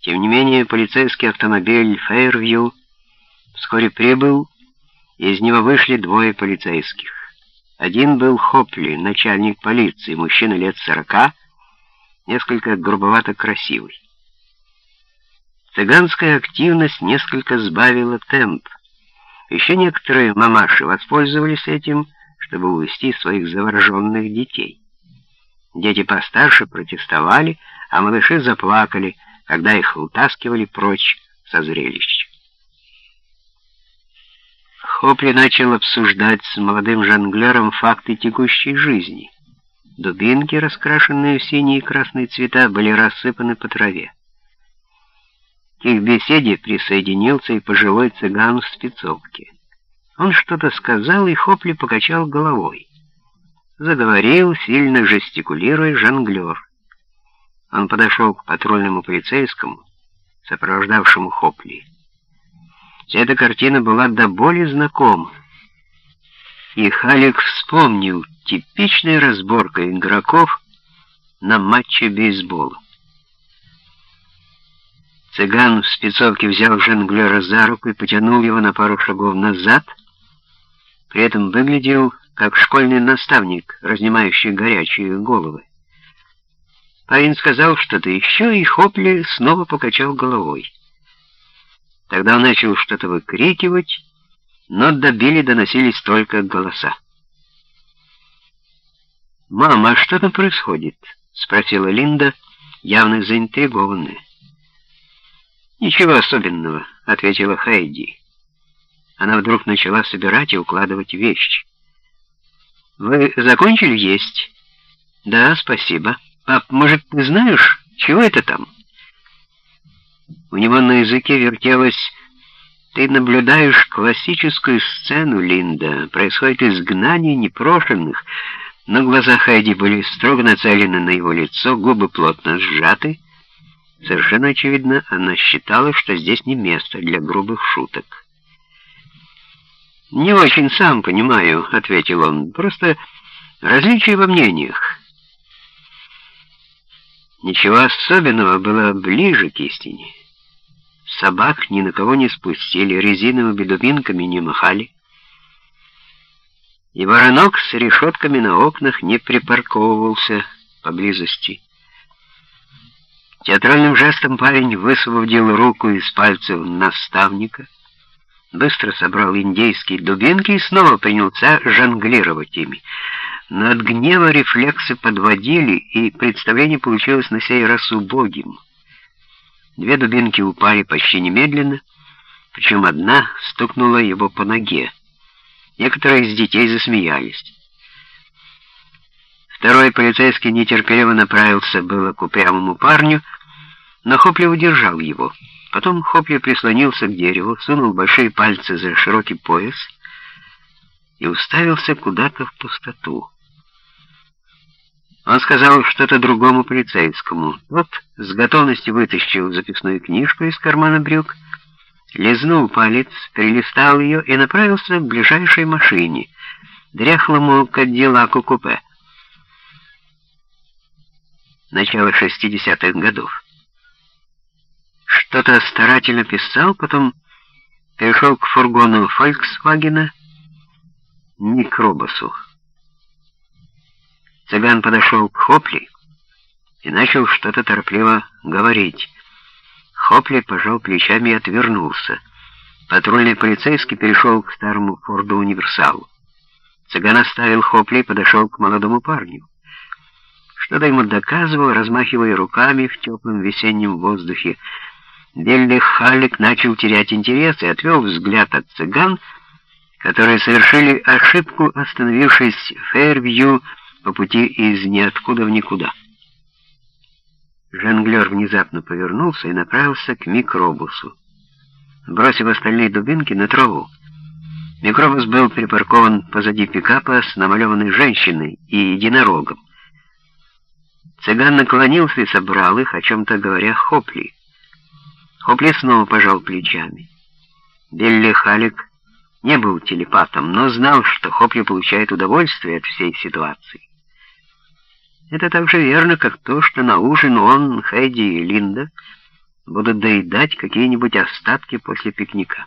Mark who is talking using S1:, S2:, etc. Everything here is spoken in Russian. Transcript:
S1: Тем не менее, полицейский автомобиль «Фейервью» вскоре прибыл, и из него вышли двое полицейских. Один был Хопли, начальник полиции, мужчина лет сорока, несколько грубовато красивый. Цыганская активность несколько сбавила темп. Еще некоторые мамаши воспользовались этим, чтобы увести своих завороженных детей. Дети постарше протестовали, а малыши заплакали, когда их утаскивали прочь со зрелища. Хопли начал обсуждать с молодым жонглером факты текущей жизни. Дубинки, раскрашенные в синие и красные цвета, были рассыпаны по траве. К их беседе присоединился и пожилой цыган в спецовке. Он что-то сказал, и Хопли покачал головой. Заговорил, сильно жестикулируя, жонглер. Он подошел к патрульному полицейскому, сопровождавшему Хопли. Вся эта картина была до боли знакома. И Халик вспомнил типичная разборка игроков на матче бейсбола. Цыган в спецовке взял жонглера за руку и потянул его на пару шагов назад, при этом выглядел как школьный наставник, разнимающий горячие головы. Парень сказал что-то еще, и Хопли снова покачал головой. Тогда он начал что-то выкрикивать, но до Билли доносились только голоса. «Мама, а что там происходит?» — спросила Линда, явно заинтригованная. «Ничего особенного», — ответила Хайди. Она вдруг начала собирать и укладывать вещи. «Вы закончили есть?» «Да, спасибо. Пап, может, ты знаешь, чего это там?» У него на языке вертелось «Ты наблюдаешь классическую сцену, Линда. Происходит изгнание непрошенных». Но глаза Хайди были строго нацелены на его лицо, губы плотно сжаты. Совершенно очевидно, она считала, что здесь не место для грубых шуток. «Не очень сам понимаю», — ответил он. «Просто различия во мнениях». Ничего особенного было ближе к истине. Собак ни на кого не спустили, резиновыми дубинками не махали. И воронок с решетками на окнах не припарковывался поблизости. Театральным жестом парень высвободил руку из пальцев наставника — быстро собрал индейские дубинки и снова принялся жонглировать ими. Но от гнева рефлексы подводили, и представление получилось на сей раз убогим. Две дубинки упали почти немедленно, причем одна стукнула его по ноге. Некоторые из детей засмеялись. Второй полицейский нетерпеливо направился было к упрямому парню, но Хопли удержал его. Потом Хопли прислонился к дереву, сунул большие пальцы за широкий пояс и уставился куда-то в пустоту. Он сказал что-то другому полицейскому. Тот с готовностью вытащил записную книжку из кармана брюк, лизнул палец, перелистал ее и направился к ближайшей машине, дряхлому Кадиллаку купе. Начало 60-х годов что-то старательно писал, потом перешел к фургону «Фольксвагена» микробусу. Цыган подошел к Хопли и начал что-то торопливо говорить. Хопли пожал плечами и отвернулся. Патрульный полицейский перешел к старому Форду Универсалу. Цыган оставил Хопли и подошел к молодому парню. Что-то ему доказывал, размахивая руками в теплом весеннем воздухе, Билли Халлик начал терять интерес и отвел взгляд от цыган, которые совершили ошибку, остановившись в Фейрвью по пути из ниоткуда в никуда. Жонглер внезапно повернулся и направился к микробусу, бросив остальные дубинки на траву. Микробус был припаркован позади пикапа с намалеванной женщиной и единорогом. Цыган наклонился и собрал их, о чем-то говоря, хопли. Хопли снова пожал плечами. Билли Халик не был телепатом, но знал, что Хопли получает удовольствие от всей ситуации. Это так же верно, как то, что на ужин он, Хэдди и Линда будут доедать какие-нибудь остатки после пикника.